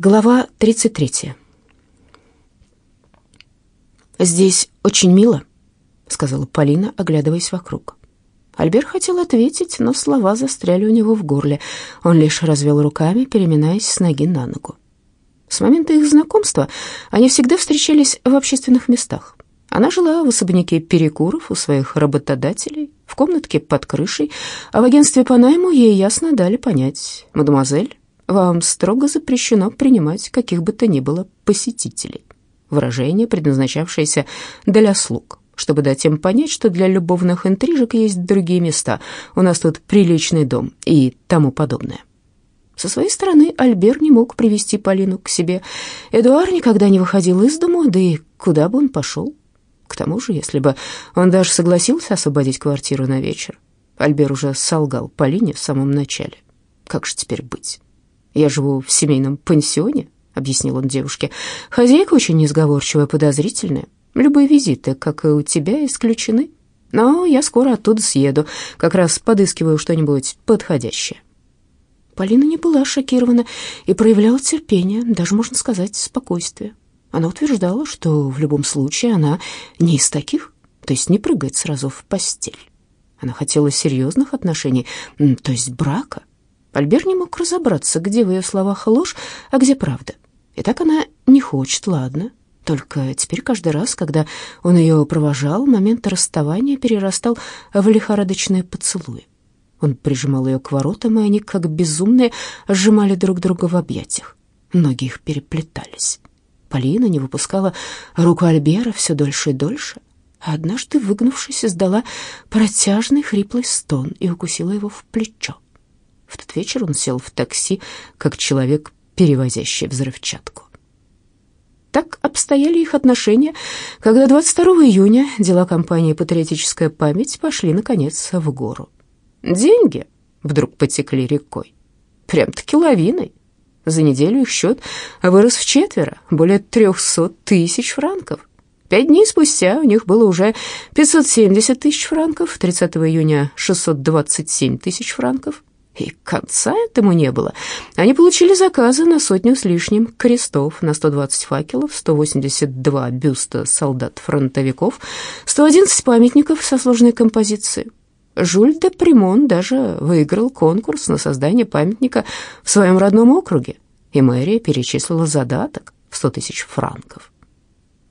Глава 33. «Здесь очень мило», — сказала Полина, оглядываясь вокруг. Альбер хотел ответить, но слова застряли у него в горле. Он лишь развел руками, переминаясь с ноги на ногу. С момента их знакомства они всегда встречались в общественных местах. Она жила в особняке перекуров у своих работодателей, в комнатке под крышей, а в агентстве по найму ей ясно дали понять, мадемуазель, вам строго запрещено принимать каких бы то ни было посетителей. Выражение, предназначавшееся для слуг, чтобы дать им понять, что для любовных интрижек есть другие места, у нас тут приличный дом и тому подобное. Со своей стороны Альбер не мог привести Полину к себе. Эдуард никогда не выходил из дома, да и куда бы он пошел. К тому же, если бы он даже согласился освободить квартиру на вечер, Альбер уже солгал Полине в самом начале. Как же теперь быть? Я живу в семейном пансионе, объяснил он девушке. Хозяйка очень несговорчивая, подозрительная. Любые визиты, как и у тебя, исключены. Но я скоро оттуда съеду, как раз подыскиваю что-нибудь подходящее. Полина не была шокирована и проявляла терпение, даже, можно сказать, спокойствие. Она утверждала, что в любом случае она не из таких, то есть не прыгает сразу в постель. Она хотела серьезных отношений, то есть брака. Альбер не мог разобраться, где в ее словах ложь, а где правда. И так она не хочет, ладно. Только теперь каждый раз, когда он ее провожал, момент расставания перерастал в лихорадочные поцелуи. Он прижимал ее к воротам, и они, как безумные, сжимали друг друга в объятиях. Ноги их переплетались. Полина не выпускала руку Альбера все дольше и дольше, а однажды, выгнувшись, издала протяжный хриплый стон и укусила его в плечо. В тот вечер он сел в такси, как человек, перевозящий взрывчатку. Так обстояли их отношения, когда 22 июня дела компании «Патриотическая память» пошли, наконец, в гору. Деньги вдруг потекли рекой, прям-таки лавиной. За неделю их счет вырос в четверо, более 300 тысяч франков. Пять дней спустя у них было уже 570 тысяч франков, 30 июня 627 тысяч франков, и конца этому не было. Они получили заказы на сотню с лишним крестов, на 120 факелов, 182 бюста солдат-фронтовиков, 111 памятников со сложной композицией. Жюль де Примон даже выиграл конкурс на создание памятника в своем родном округе, и мэрия перечислила задаток в 100 тысяч франков.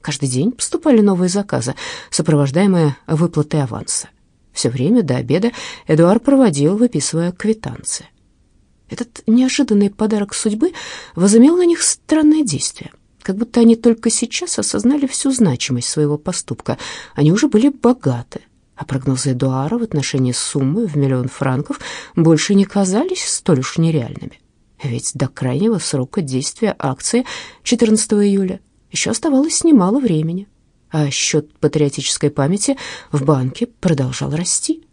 Каждый день поступали новые заказы, сопровождаемые выплатой аванса. Все время до обеда Эдуард проводил, выписывая квитанции. Этот неожиданный подарок судьбы возымел на них странное действие. Как будто они только сейчас осознали всю значимость своего поступка. Они уже были богаты, а прогнозы Эдуара в отношении суммы в миллион франков больше не казались столь уж нереальными. Ведь до крайнего срока действия акции 14 июля еще оставалось немало времени а счет патриотической памяти в банке продолжал расти.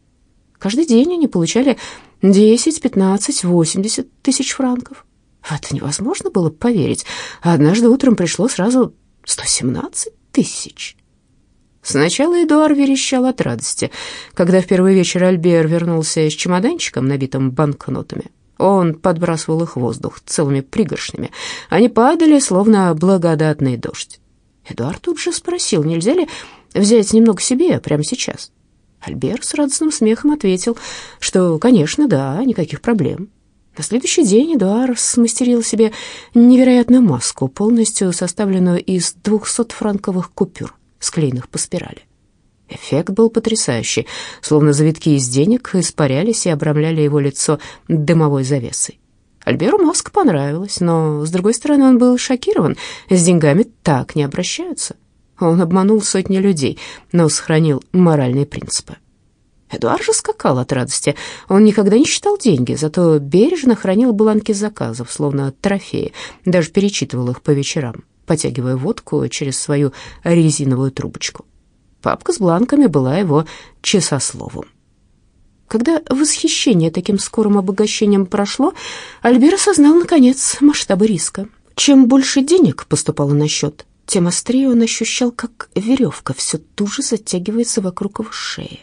Каждый день они получали 10, 15, 80 тысяч франков. В это невозможно было поверить. Однажды утром пришло сразу 117 тысяч. Сначала Эдуард верещал от радости, когда в первый вечер Альбер вернулся с чемоданчиком, набитым банкнотами. Он подбрасывал их в воздух целыми пригоршнями. Они падали, словно благодатный дождь. Эдуард тут же спросил, нельзя ли взять немного себе прямо сейчас. Альбер с радостным смехом ответил, что, конечно, да, никаких проблем. На следующий день Эдуард смастерил себе невероятную маску, полностью составленную из двухсот франковых купюр, склеенных по спирали. Эффект был потрясающий, словно завитки из денег испарялись и обрамляли его лицо дымовой завесой. Альберу маска понравилась, но, с другой стороны, он был шокирован. С деньгами так не обращаются. Он обманул сотни людей, но сохранил моральные принципы. Эдуард же скакал от радости. Он никогда не считал деньги, зато бережно хранил бланки заказов, словно трофеи, даже перечитывал их по вечерам, потягивая водку через свою резиновую трубочку. Папка с бланками была его часословом. Когда восхищение таким скорым обогащением прошло, Альбер осознал, наконец, масштабы риска. Чем больше денег поступало на счет, тем острее он ощущал, как веревка все туже затягивается вокруг его шеи.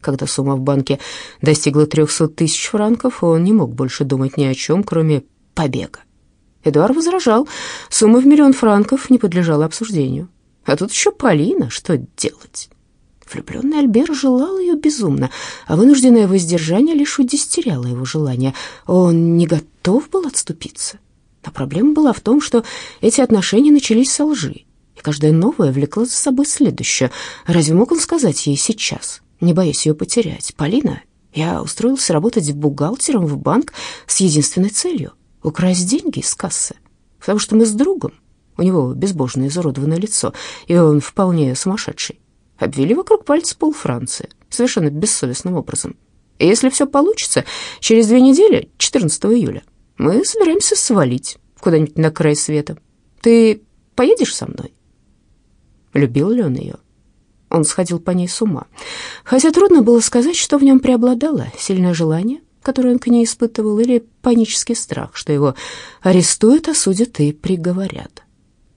Когда сумма в банке достигла 300 тысяч франков, он не мог больше думать ни о чем, кроме побега. Эдуард возражал, сумма в миллион франков не подлежала обсуждению. А тут еще Полина, что делать? Влюбленный Альбер желал ее безумно, а вынужденное воздержание лишь удестеряло его желание. Он не готов был отступиться. Но проблема была в том, что эти отношения начались со лжи, и каждое новое влекло за собой следующее. Разве мог он сказать ей сейчас, не боясь ее потерять? «Полина, я устроился работать бухгалтером в банк с единственной целью — украсть деньги из кассы, потому что мы с другом, у него безбожное изуродованное лицо, и он вполне сумасшедший, обвели вокруг пальца пол Франции совершенно бессовестным образом. И если все получится, через две недели, 14 июля, мы собираемся свалить куда-нибудь на край света. Ты поедешь со мной?» Любил ли он ее? Он сходил по ней с ума. Хотя трудно было сказать, что в нем преобладало сильное желание, которое он к ней испытывал, или панический страх, что его арестуют, осудят и приговорят.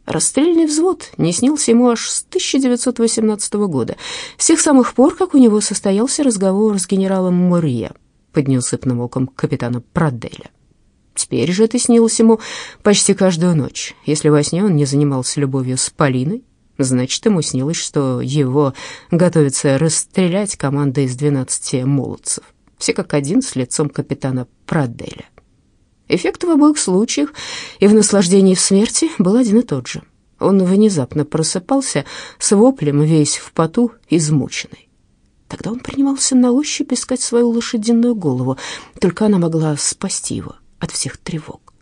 Расстрельный взвод не снился ему аж с 1918 года, с тех самых пор, как у него состоялся разговор с генералом Мурье под неусыпным оком капитана Праделя. Теперь же это снилось ему почти каждую ночь, если во сне он не занимался любовью с Полиной, Значит, ему снилось, что его готовится расстрелять команда из 12 молодцев. Все как один с лицом капитана Праделя. Эффект в обоих случаях и в наслаждении в смерти был один и тот же. Он внезапно просыпался с воплем, весь в поту, измученный. Тогда он принимался на ощупь искать свою лошадиную голову, только она могла спасти его от всех тревог.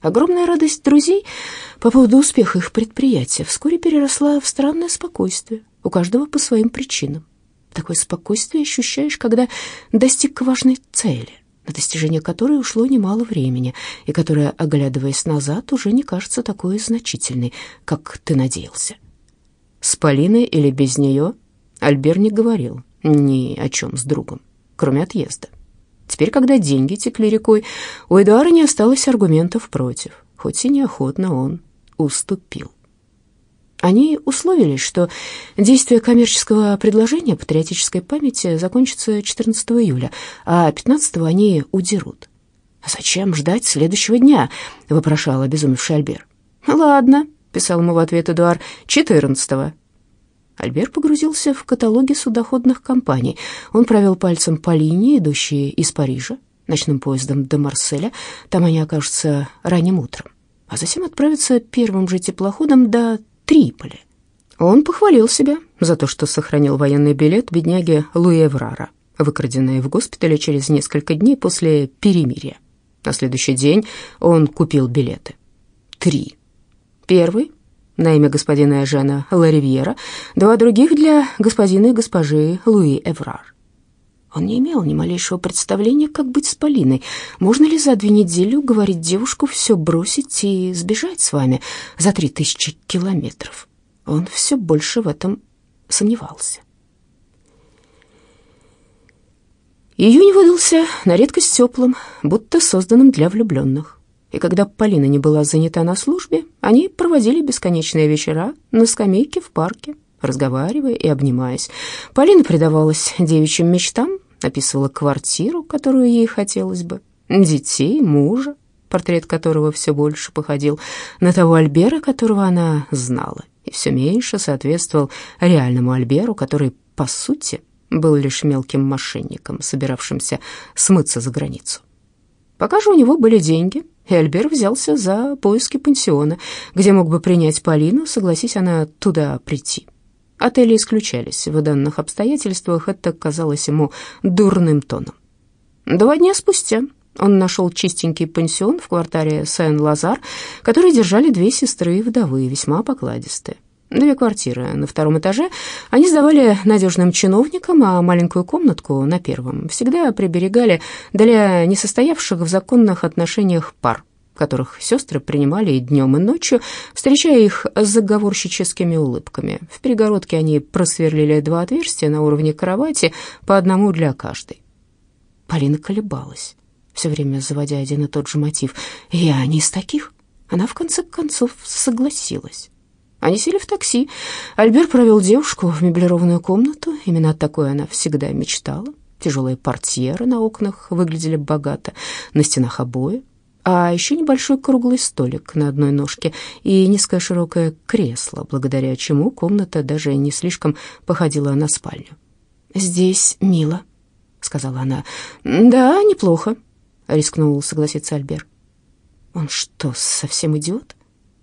Огромная радость друзей по поводу успеха их предприятия вскоре переросла в странное спокойствие, у каждого по своим причинам. Такое спокойствие ощущаешь, когда достиг важной цели, на достижение которой ушло немало времени, и которая, оглядываясь назад, уже не кажется такой значительной, как ты надеялся. С Полиной или без нее Альбер не говорил ни о чем с другом, кроме отъезда. Теперь, когда деньги текли рекой, у Эдуара не осталось аргументов против, хоть и неохотно он уступил. Они условились, что действие коммерческого предложения патриотической памяти закончится 14 июля, а 15 они удерут. «А «Зачем ждать следующего дня?» — вопрошал обезумевший Альбер. «Ладно», — писал ему в ответ Эдуар, — «14-го». Альбер погрузился в каталоги судоходных компаний. Он провел пальцем по линии, идущей из Парижа, ночным поездом до Марселя. Там они окажутся ранним утром. А затем отправятся первым же теплоходом до Триполи. Он похвалил себя за то, что сохранил военный билет бедняги Луи Эврара, выкраденный в госпитале через несколько дней после перемирия. На следующий день он купил билеты. Три. Первый на имя господина Эжена Ларивьера, два других для господина и госпожи Луи Эврар. Он не имел ни малейшего представления, как быть с Полиной. Можно ли за две недели уговорить девушку все бросить и сбежать с вами за три тысячи километров? Он все больше в этом сомневался. Июнь выдался на редкость теплым, будто созданным для влюбленных и когда Полина не была занята на службе, они проводили бесконечные вечера на скамейке в парке, разговаривая и обнимаясь. Полина предавалась девичьим мечтам, описывала квартиру, которую ей хотелось бы, детей, мужа, портрет которого все больше походил на того Альбера, которого она знала, и все меньше соответствовал реальному Альберу, который, по сути, был лишь мелким мошенником, собиравшимся смыться за границу. Пока же у него были деньги, и Альбер взялся за поиски пансиона, где мог бы принять Полину, согласись она туда прийти. Отели исключались. В данных обстоятельствах это казалось ему дурным тоном. Два дня спустя он нашел чистенький пансион в квартале Сен-Лазар, который держали две сестры вдовы, весьма покладистые. Две квартиры на втором этаже они сдавали надежным чиновникам, а маленькую комнатку на первом всегда приберегали для несостоявших в законных отношениях пар, которых сестры принимали и днем, и ночью, встречая их с заговорщическими улыбками. В перегородке они просверлили два отверстия на уровне кровати, по одному для каждой. Полина колебалась, все время заводя один и тот же мотив. «Я не из таких». Она, в конце концов, согласилась. Они сели в такси. Альбер провел девушку в меблированную комнату. Именно такой она всегда мечтала. Тяжелые портьеры на окнах выглядели богато, на стенах обои. А еще небольшой круглый столик на одной ножке и низкое широкое кресло, благодаря чему комната даже не слишком походила на спальню. «Здесь мило», — сказала она. «Да, неплохо», — рискнул согласиться Альбер. «Он что, совсем идиот?»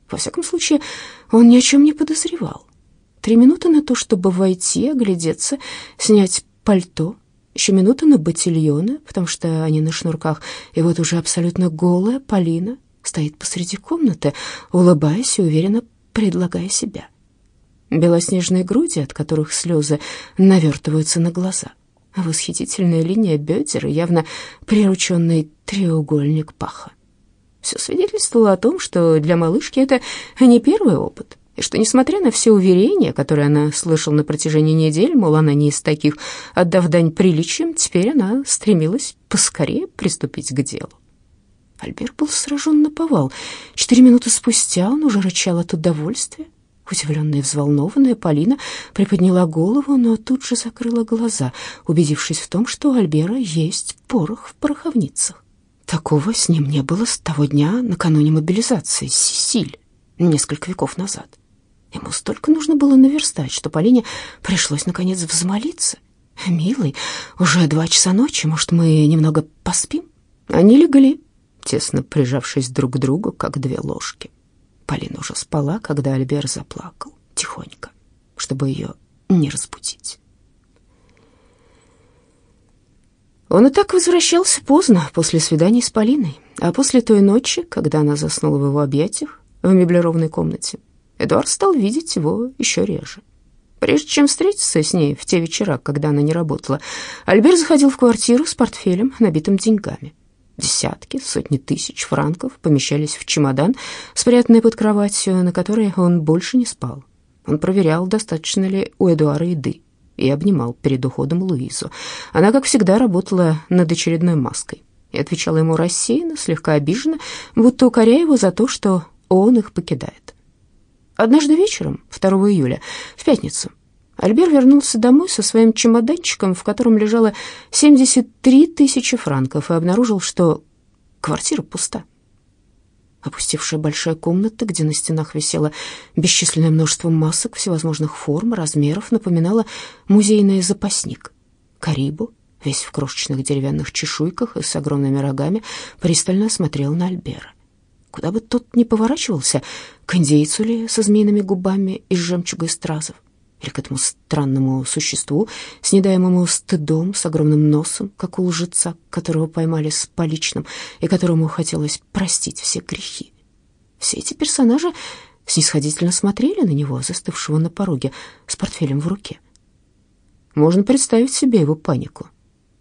Во всяком случае, он ни о чем не подозревал. Три минуты на то, чтобы войти, оглядеться, снять пальто, еще минута на ботильоны, потому что они на шнурках, и вот уже абсолютно голая Полина стоит посреди комнаты, улыбаясь и уверенно предлагая себя. Белоснежные груди, от которых слезы навертываются на глаза, восхитительная линия бедер и явно прирученный треугольник паха. Все свидетельствовало о том, что для малышки это не первый опыт, и что, несмотря на все уверения, которые она слышала на протяжении недель, мол, она не из таких, отдав дань приличиям, теперь она стремилась поскорее приступить к делу. Альбер был сражен на повал. Четыре минуты спустя он уже рычал от удовольствия. Удивленная и взволнованная Полина приподняла голову, но тут же закрыла глаза, убедившись в том, что у Альбера есть порох в пороховницах. Такого с ним не было с того дня накануне мобилизации Сесиль, несколько веков назад. Ему столько нужно было наверстать, что Полине пришлось, наконец, взмолиться. «Милый, уже два часа ночи, может, мы немного поспим?» Они легли, тесно прижавшись друг к другу, как две ложки. Полина уже спала, когда Альбер заплакал, тихонько, чтобы ее не разбудить. Он и так возвращался поздно, после свидания с Полиной, а после той ночи, когда она заснула в его объятиях в меблированной комнате, Эдуард стал видеть его еще реже. Прежде чем встретиться с ней в те вечера, когда она не работала, Альбер заходил в квартиру с портфелем, набитым деньгами. Десятки, сотни тысяч франков помещались в чемодан, спрятанный под кроватью, на которой он больше не спал. Он проверял, достаточно ли у Эдуара еды и обнимал перед уходом Луизу. Она, как всегда, работала над очередной маской и отвечала ему рассеянно, слегка обиженно, будто укоряя его за то, что он их покидает. Однажды вечером, 2 июля, в пятницу, Альбер вернулся домой со своим чемоданчиком, в котором лежало 73 тысячи франков, и обнаружил, что квартира пуста опустевшая большая комната, где на стенах висело бесчисленное множество масок всевозможных форм, размеров, напоминала музейный запасник. Карибу, весь в крошечных деревянных чешуйках и с огромными рогами, пристально смотрел на Альбера. Куда бы тот ни поворачивался, к индейцу ли со змеиными губами из жемчуга и стразов, или к этому странному существу, с недаемым стыдом, с огромным носом, как у лжеца, которого поймали с поличным и которому хотелось простить все грехи. Все эти персонажи снисходительно смотрели на него, застывшего на пороге, с портфелем в руке. Можно представить себе его панику.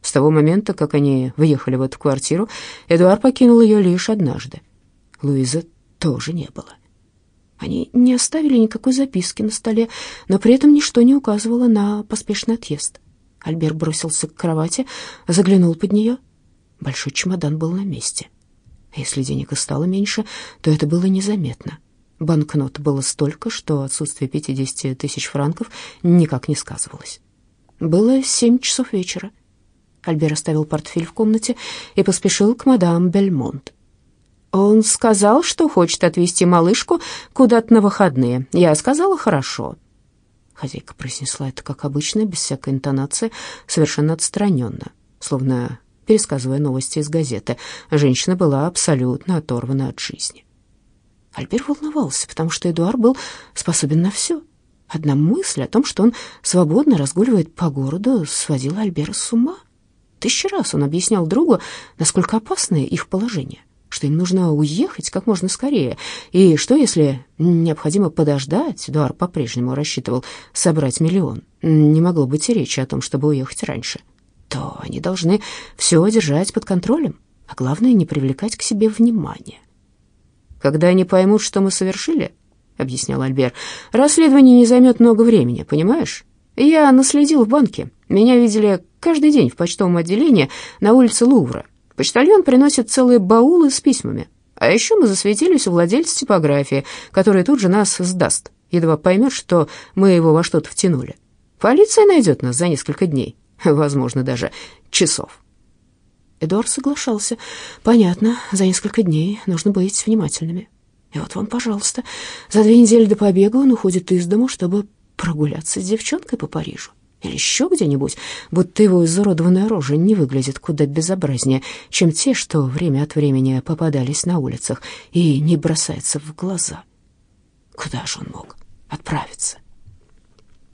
С того момента, как они въехали в эту квартиру, Эдуард покинул ее лишь однажды. Луизы тоже не было. Они не оставили никакой записки на столе, но при этом ничто не указывало на поспешный отъезд. Альбер бросился к кровати, заглянул под нее. Большой чемодан был на месте. Если денег и стало меньше, то это было незаметно. Банкнот было столько, что отсутствие 50 тысяч франков никак не сказывалось. Было семь часов вечера. Альбер оставил портфель в комнате и поспешил к мадам Бельмонт. Он сказал, что хочет отвезти малышку куда-то на выходные. Я сказала «хорошо». Хозяйка произнесла это, как обычно, без всякой интонации, совершенно отстраненно, словно пересказывая новости из газеты. Женщина была абсолютно оторвана от жизни. Альбер волновался, потому что Эдуард был способен на все. Одна мысль о том, что он свободно разгуливает по городу, сводила Альбера с ума. Тысячу раз он объяснял другу, насколько опасное их положение что им нужно уехать как можно скорее, и что, если необходимо подождать, Эдуард по-прежнему рассчитывал собрать миллион, не могло быть и речи о том, чтобы уехать раньше, то они должны все держать под контролем, а главное, не привлекать к себе внимания. «Когда они поймут, что мы совершили, — объяснял Альбер, — расследование не займет много времени, понимаешь? Я наследил в банке, меня видели каждый день в почтовом отделении на улице Лувра, Почтальон приносит целые баулы с письмами. А еще мы засветились у владельца типографии, который тут же нас сдаст, едва поймет, что мы его во что-то втянули. Полиция найдет нас за несколько дней, возможно, даже часов. Эдуард соглашался. Понятно, за несколько дней нужно быть внимательными. И вот вам, пожалуйста, за две недели до побега он уходит из дому, чтобы прогуляться с девчонкой по Парижу или еще где-нибудь, будто его изуродованная рожа не выглядит куда безобразнее, чем те, что время от времени попадались на улицах и не бросается в глаза. Куда же он мог отправиться?